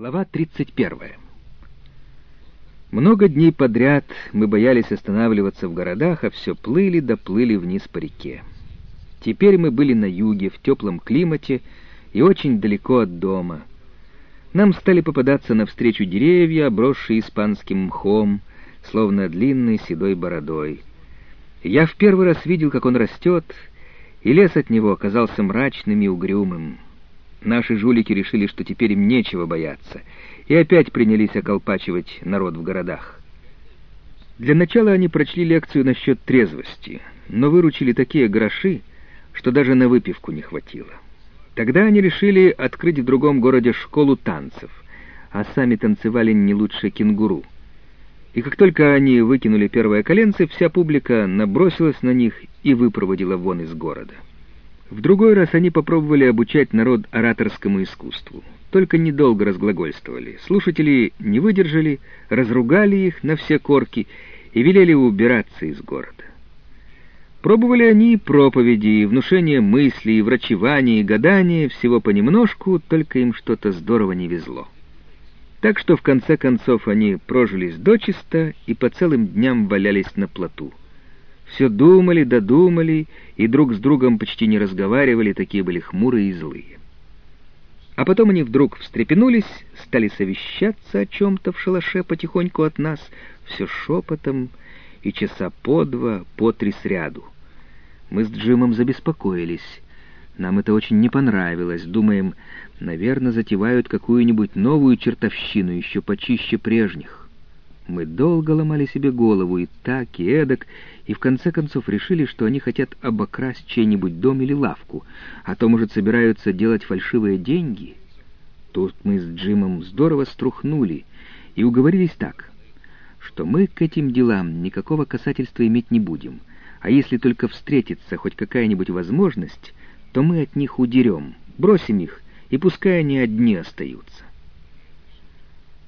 Глава 31. Много дней подряд мы боялись останавливаться в городах, а все плыли да плыли вниз по реке. Теперь мы были на юге, в теплом климате и очень далеко от дома. Нам стали попадаться навстречу деревья, обросшие испанским мхом, словно длинной седой бородой. Я в первый раз видел, как он растет, и лес от него оказался мрачным и угрюмым. Наши жулики решили, что теперь им нечего бояться, и опять принялись околпачивать народ в городах. Для начала они прочли лекцию насчет трезвости, но выручили такие гроши, что даже на выпивку не хватило. Тогда они решили открыть в другом городе школу танцев, а сами танцевали не лучше кенгуру. И как только они выкинули первое коленце, вся публика набросилась на них и выпроводила вон из города. В другой раз они попробовали обучать народ ораторскому искусству. Только недолго разглагольствовали. Слушатели не выдержали, разругали их на все корки и велели убираться из города. Пробовали они проповеди, и внушение мыслей, и врачевание, и гадание, всего понемножку, только им что-то здорово не везло. Так что в конце концов они прожились дочисто и по целым дням валялись на плоту. Все думали, додумали, и друг с другом почти не разговаривали, такие были хмурые и злые. А потом они вдруг встрепенулись, стали совещаться о чем-то в шалаше потихоньку от нас, все шепотом, и часа по два, по три сряду. Мы с Джимом забеспокоились. Нам это очень не понравилось. Думаем, наверное, затевают какую-нибудь новую чертовщину, еще почище прежних. Мы долго ломали себе голову и так, и эдак, и в конце концов решили, что они хотят обокрасть чей-нибудь дом или лавку, а то, может, собираются делать фальшивые деньги. Тут мы с Джимом здорово струхнули и уговорились так, что мы к этим делам никакого касательства иметь не будем, а если только встретится хоть какая-нибудь возможность, то мы от них удерем, бросим их, и пускай они одни остаются.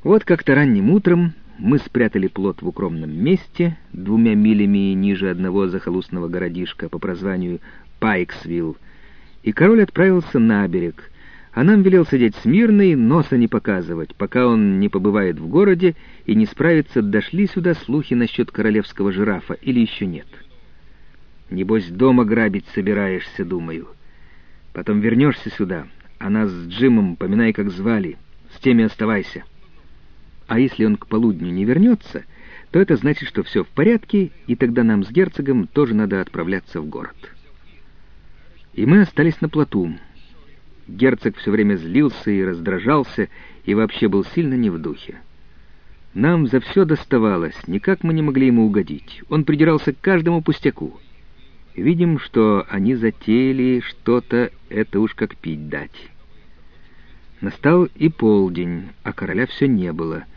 Вот как-то ранним утром мы спрятали плод в укромном месте, двумя милями ниже одного захолустного городишка по прозванию Пайксвилл, и король отправился на берег, а нам велел сидеть смирно и носа не показывать, пока он не побывает в городе и не справится, дошли сюда слухи насчет королевского жирафа или еще нет. Небось, дома грабить собираешься, думаю. Потом вернешься сюда, а нас с Джимом, поминай, как звали, с теми оставайся. А если он к полудню не вернется, то это значит, что все в порядке, и тогда нам с герцогом тоже надо отправляться в город. И мы остались на плоту. Герцог все время злился и раздражался, и вообще был сильно не в духе. Нам за все доставалось, никак мы не могли ему угодить. Он придирался к каждому пустяку. Видим, что они затеяли что-то, это уж как пить дать. Настал и полдень, а короля все не было —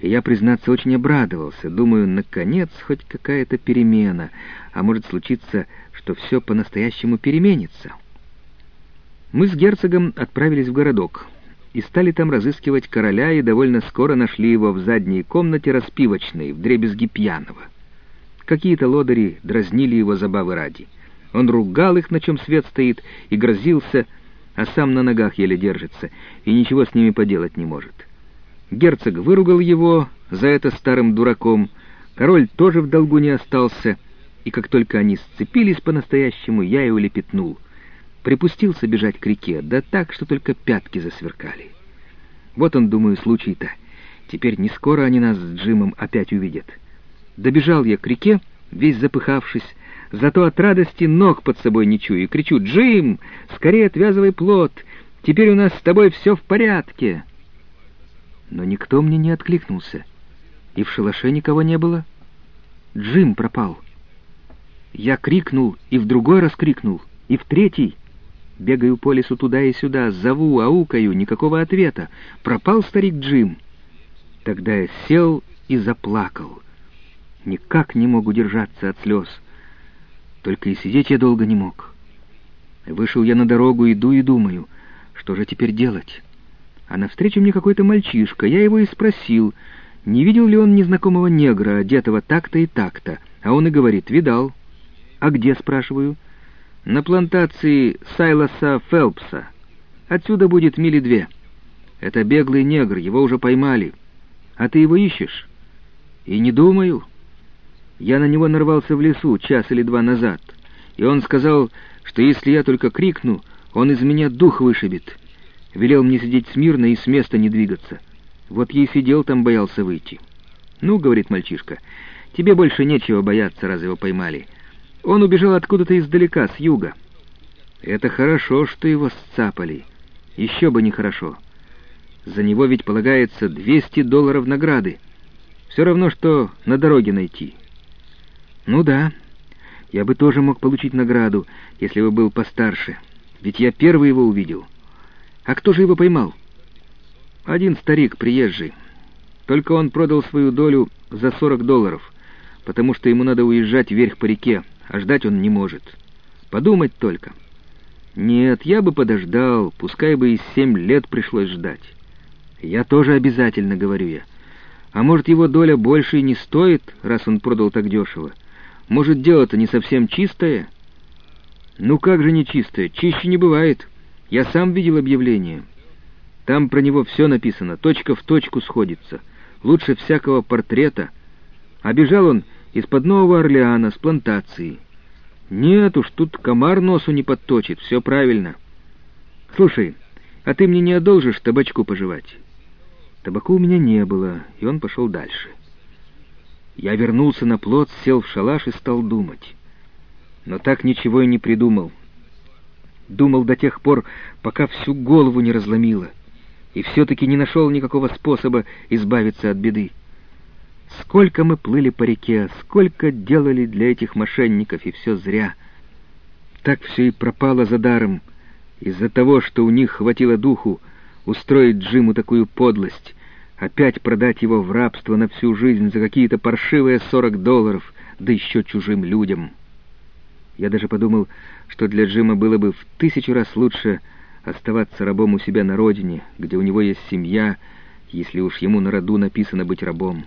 и я, признаться, очень обрадовался. Думаю, наконец, хоть какая-то перемена, а может случиться, что все по-настоящему переменится. Мы с герцогом отправились в городок и стали там разыскивать короля, и довольно скоро нашли его в задней комнате распивочной, в дребезги пьяного. Какие-то лодыри дразнили его забавы ради. Он ругал их, на чем свет стоит, и грозился, а сам на ногах еле держится, и ничего с ними поделать не может. Герцог выругал его за это старым дураком, король тоже в долгу не остался, и как только они сцепились по-настоящему, я его лепетнул. Припустился бежать к реке, да так, что только пятки засверкали. Вот он, думаю, случай-то. Теперь не скоро они нас с Джимом опять увидят. Добежал я к реке, весь запыхавшись, зато от радости ног под собой не чую, и кричу «Джим, скорее отвязывай плод! Теперь у нас с тобой все в порядке!» Но никто мне не откликнулся, и в шалаше никого не было. Джим пропал. Я крикнул, и в другой раз крикнул, и в третий. Бегаю по лесу туда и сюда, зову, аукаю, никакого ответа. Пропал старик Джим. Тогда я сел и заплакал. Никак не мог удержаться от слез. Только и сидеть я долго не мог. Вышел я на дорогу, иду и думаю, что же теперь делать? А навстречу мне какой-то мальчишка. Я его и спросил, не видел ли он незнакомого негра, одетого так-то и так-то. А он и говорит, видал. А где, спрашиваю? На плантации Сайлоса Фелпса. Отсюда будет мили две. Это беглый негр, его уже поймали. А ты его ищешь? И не думаю. Я на него нарвался в лесу час или два назад, и он сказал, что если я только крикну, он из меня дух вышибет. Велел мне сидеть смирно и с места не двигаться. Вот я и сидел там, боялся выйти. «Ну, — говорит мальчишка, — тебе больше нечего бояться, раз его поймали. Он убежал откуда-то издалека, с юга. Это хорошо, что его сцапали. Еще бы нехорошо. За него ведь полагается 200 долларов награды. Все равно, что на дороге найти». «Ну да, я бы тоже мог получить награду, если бы был постарше, ведь я первый его увидел. А кто же его поймал?» «Один старик, приезжий. Только он продал свою долю за 40 долларов, потому что ему надо уезжать вверх по реке, а ждать он не может. Подумать только. Нет, я бы подождал, пускай бы и семь лет пришлось ждать. Я тоже обязательно, говорю я. А может, его доля больше и не стоит, раз он продал так дешево?» Может, дело-то не совсем чистое? Ну как же не чистое? Чище не бывает. Я сам видел объявление. Там про него все написано, точка в точку сходится. Лучше всякого портрета. А бежал он из-под Нового Орлеана, с плантации. Нет уж, тут комар носу не подточит, все правильно. Слушай, а ты мне не одолжишь табачку пожевать? Табаку у меня не было, и он пошел дальше. Я вернулся на плот, сел в шалаш и стал думать. Но так ничего и не придумал. Думал до тех пор, пока всю голову не разломило, и все-таки не нашел никакого способа избавиться от беды. Сколько мы плыли по реке, сколько делали для этих мошенников, и все зря. Так все и пропало за даром, из-за того, что у них хватило духу устроить Джиму такую подлость, Опять продать его в рабство на всю жизнь за какие-то паршивые сорок долларов, да еще чужим людям. Я даже подумал, что для Джима было бы в тысячу раз лучше оставаться рабом у себя на родине, где у него есть семья, если уж ему на роду написано быть рабом.